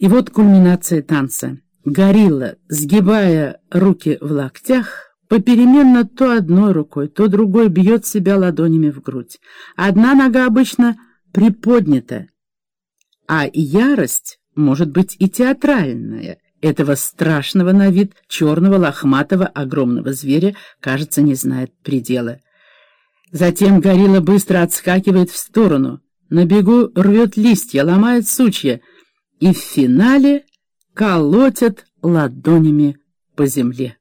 И вот кульминация танца. Горилла, сгибая руки в локтях, попеременно то одной рукой, то другой бьет себя ладонями в грудь. Одна нога обычно приподнята, а ярость может быть и театральная. Этого страшного на вид черного лохматого огромного зверя, кажется, не знает предела. Затем горилла быстро отскакивает в сторону, на бегу рвет листья, ломает сучья — и в финале колотят ладонями по земле.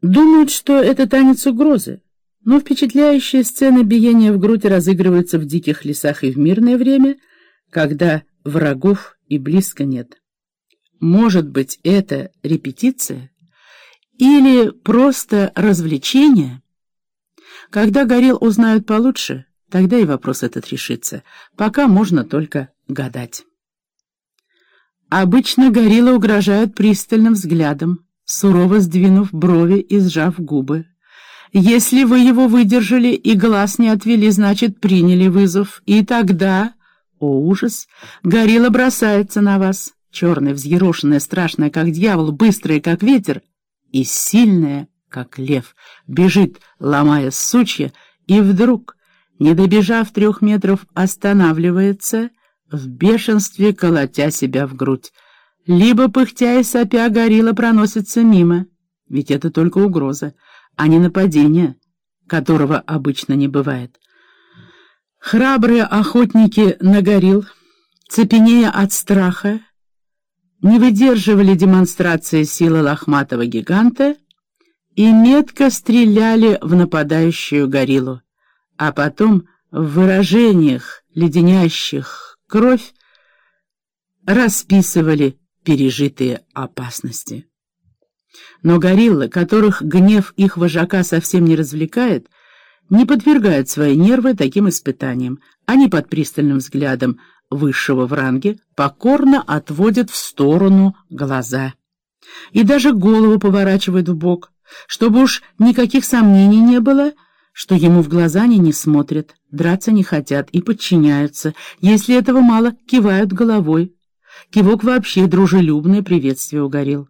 Думают, что это танец угрозы, но впечатляющие сцены биения в грудь разыгрываются в диких лесах и в мирное время, когда врагов и близко нет. Может быть, это репетиция или просто развлечение? Когда горил узнают получше, Тогда и вопрос этот решится. Пока можно только гадать. Обычно гориллы угрожают пристальным взглядом, сурово сдвинув брови и сжав губы. Если вы его выдержали и глаз не отвели, значит, приняли вызов. И тогда, о ужас, горилла бросается на вас, черная, взъерошенная, страшная, как дьявол, быстрая, как ветер, и сильная, как лев, бежит, ломая сучья, и вдруг не добежав трех метров, останавливается, в бешенстве колотя себя в грудь. Либо, пыхтя и сопя, горилла проносится мимо, ведь это только угроза, а не нападение, которого обычно не бывает. Храбрые охотники на горилл, цепенея от страха, не выдерживали демонстрации силы лохматого гиганта и метко стреляли в нападающую гориллу а потом в выражениях, леденящих кровь, расписывали пережитые опасности. Но гориллы, которых гнев их вожака совсем не развлекает, не подвергают свои нервы таким испытаниям. Они под пристальным взглядом высшего в ранге покорно отводят в сторону глаза. И даже голову поворачивают в бок, чтобы уж никаких сомнений не было — что ему в глаза они не смотрят, драться не хотят и подчиняются. Если этого мало, кивают головой. Кивок вообще дружелюбное приветствие у горилл.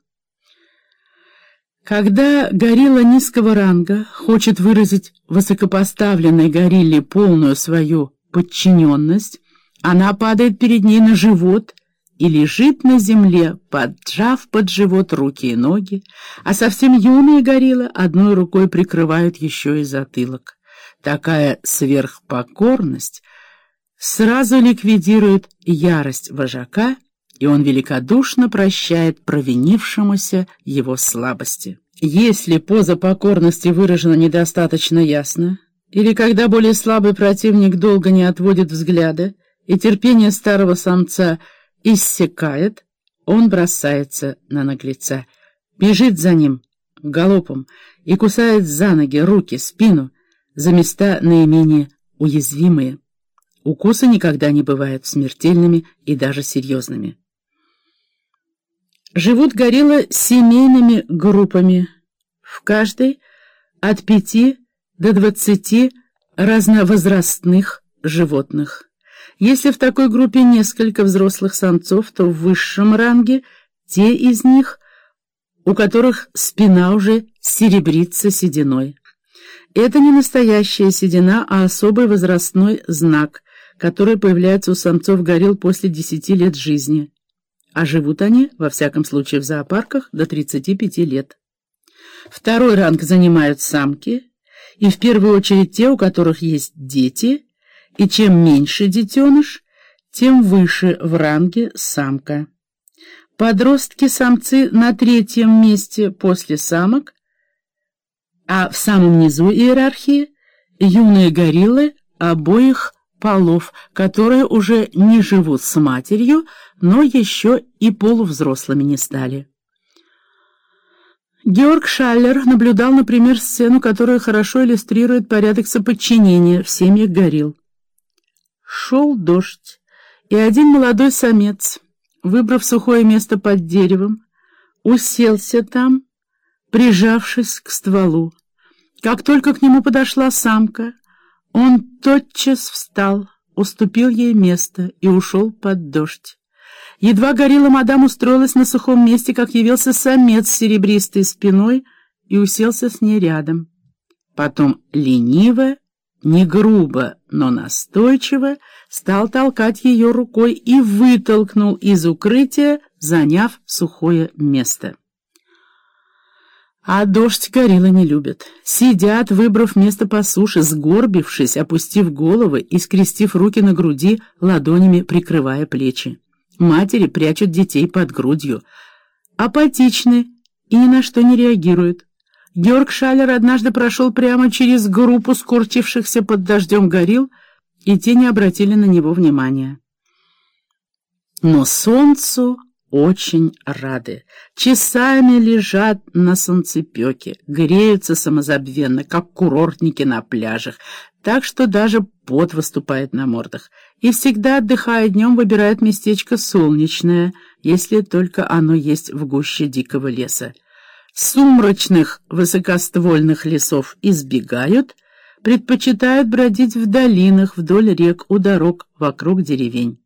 Когда горилла низкого ранга хочет выразить высокопоставленной горилле полную свою подчиненность, она падает перед ней на живот и лежит на земле, поджав под живот руки и ноги, а совсем юные гориллы одной рукой прикрывают еще и затылок. Такая сверхпокорность сразу ликвидирует ярость вожака, и он великодушно прощает провинившемуся его слабости. Если поза покорности выражена недостаточно ясно, или когда более слабый противник долго не отводит взгляда, и терпение старого самца – иссякает, он бросается на наглеца, бежит за ним галопом и кусает за ноги, руки, спину, за места наименее уязвимые. Укусы никогда не бывают смертельными и даже серьезными. Живут гориллы семейными группами, в каждой от пяти до двадцати разновозрастных животных. Если в такой группе несколько взрослых самцов, то в высшем ранге те из них, у которых спина уже серебрится сединой. Это не настоящая седина, а особый возрастной знак, который появляется у самцов горилл после 10 лет жизни. А живут они, во всяком случае в зоопарках, до 35 лет. Второй ранг занимают самки, и в первую очередь те, у которых есть дети – и чем меньше детеныш, тем выше в ранге самка. Подростки-самцы на третьем месте после самок, а в самом низу иерархии юные гориллы обоих полов, которые уже не живут с матерью, но еще и полувзрослыми не стали. Георг Шаллер наблюдал, например, сцену, которая хорошо иллюстрирует порядок соподчинения в семьях горилл. Шел дождь, и один молодой самец, выбрав сухое место под деревом, уселся там, прижавшись к стволу. Как только к нему подошла самка, он тотчас встал, уступил ей место и ушел под дождь. Едва горила мадам устроилась на сухом месте, как явился самец с серебристой спиной и уселся с ней рядом. Потом лениво, не грубо, но настойчиво стал толкать ее рукой и вытолкнул из укрытия, заняв сухое место. А дождь горилла не любят. Сидят, выбрав место по суше, сгорбившись, опустив головы и скрестив руки на груди, ладонями прикрывая плечи. Матери прячут детей под грудью. Апатичны и ни на что не реагируют. Георг Шалер однажды прошел прямо через группу скорчившихся под дождем горил, и те не обратили на него внимания. Но солнцу очень рады. Часами лежат на солнцепеке, греются самозабвенно, как курортники на пляжах, так что даже пот выступает на мордах. И всегда, отдыхая днем, выбирают местечко солнечное, если только оно есть в гуще дикого леса. Сумрачных высокоствольных лесов избегают, предпочитают бродить в долинах, вдоль рек, у дорог, вокруг деревень.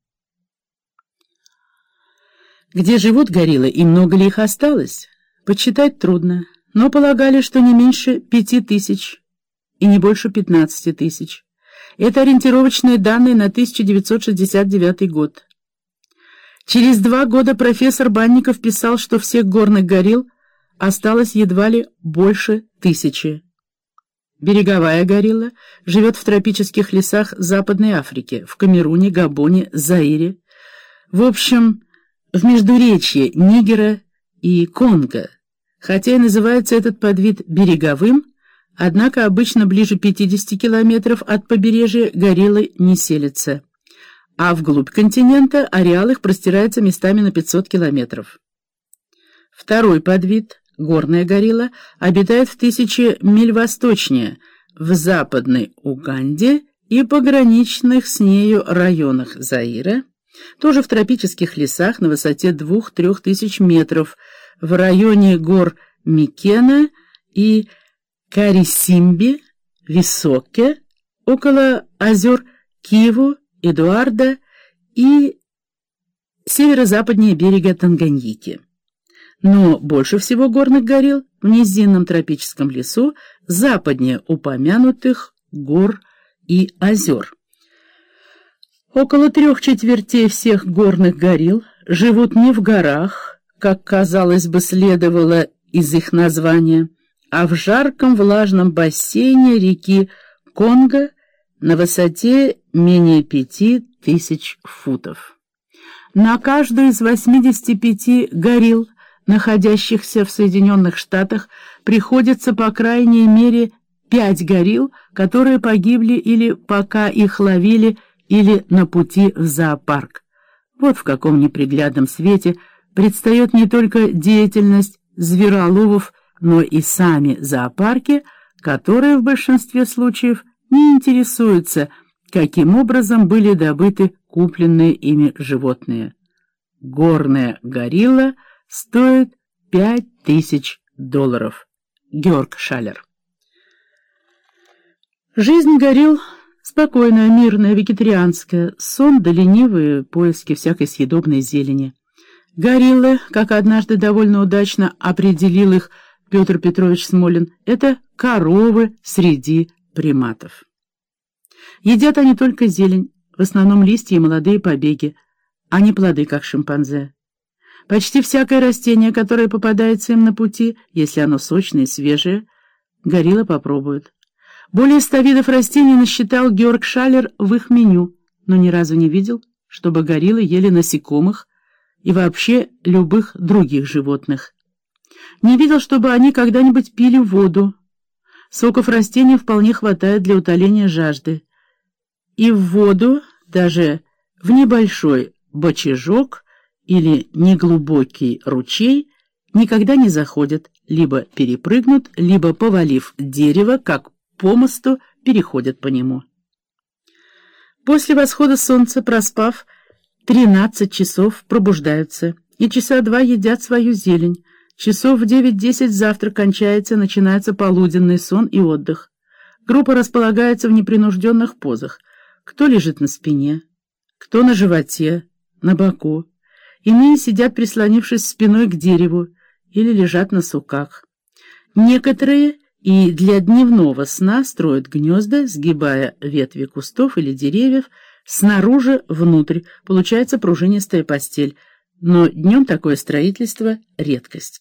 Где живут гориллы и много ли их осталось, подсчитать трудно, но полагали, что не меньше пяти тысяч и не больше пятнадцати тысяч. Это ориентировочные данные на 1969 год. Через два года профессор Банников писал, что всех горных горилл осталось едва ли больше тысячи. Береговая горилла живет в тропических лесах Западной Африки, в Камеруне, Габоне, Заире. В общем, в междуречье Нигера и Конго, хотя и называется этот подвид береговым, однако обычно ближе 50 километров от побережья гориллы не селятся, а вглубь континента ареал их простирается местами на 500 километров. Второй подвид, горная горилла, обитает в тысячи миль восточнее, в западной Уганде и пограничных с нею районах Заира, тоже в тропических лесах на высоте 2-3 тысяч метров, в районе гор Микена и Карисимби, Високе, около озер Киву, Эдуарда и северо-западнее берега Танганьики. Но больше всего горных горил в низинном тропическом лесу западнее упомянутых гор и озер. Около трех четвертей всех горных горил живут не в горах, как, казалось бы, следовало из их названия, а в жарком влажном бассейне реки Конго на высоте менее пяти тысяч футов. На каждую из 85 горил, находящихся в Соединенных Штатах, приходится по крайней мере пять горил, которые погибли или пока их ловили или на пути в зоопарк. Вот в каком неприглядном свете предстает не только деятельность звероловов, но и сами зоопарки, которые в большинстве случаев не интересуются, каким образом были добыты купленные ими животные. Горная горилла стоит пять тысяч долларов. Георг Шалер Жизнь горилл Спокойная, мирная, вегетарианская, сон да ленивые поиски всякой съедобной зелени. Гориллы, как однажды довольно удачно определил их Петр Петрович Смолин, это коровы среди приматов. Едят они только зелень, в основном листья и молодые побеги, а не плоды, как шимпанзе. Почти всякое растение, которое попадается им на пути, если оно сочное и свежее, горилла попробует. Более ста видов растений насчитал Георг Шалер в их меню, но ни разу не видел, чтобы гориллы ели насекомых и вообще любых других животных. Не видел, чтобы они когда-нибудь пили воду. Соков растений вполне хватает для утоления жажды. И в воду, даже в небольшой бочажок или неглубокий ручей, никогда не заходят, либо перепрыгнут, либо, повалив дерево, как по мосту переходят по нему. После восхода солнца, проспав 13 часов, пробуждаются и часа два едят свою зелень. Часов в 9-10 завтрак кончается, начинается полуденный сон и отдых. Группа располагается в непринужденных позах. Кто лежит на спине, кто на животе, на боку. Иные сидят, прислонившись спиной к дереву, или лежат на суках. Некоторые и для дневного сна строят гнезда, сгибая ветви кустов или деревьев, снаружи внутрь, получается пружинистая постель, но днем такое строительство — редкость.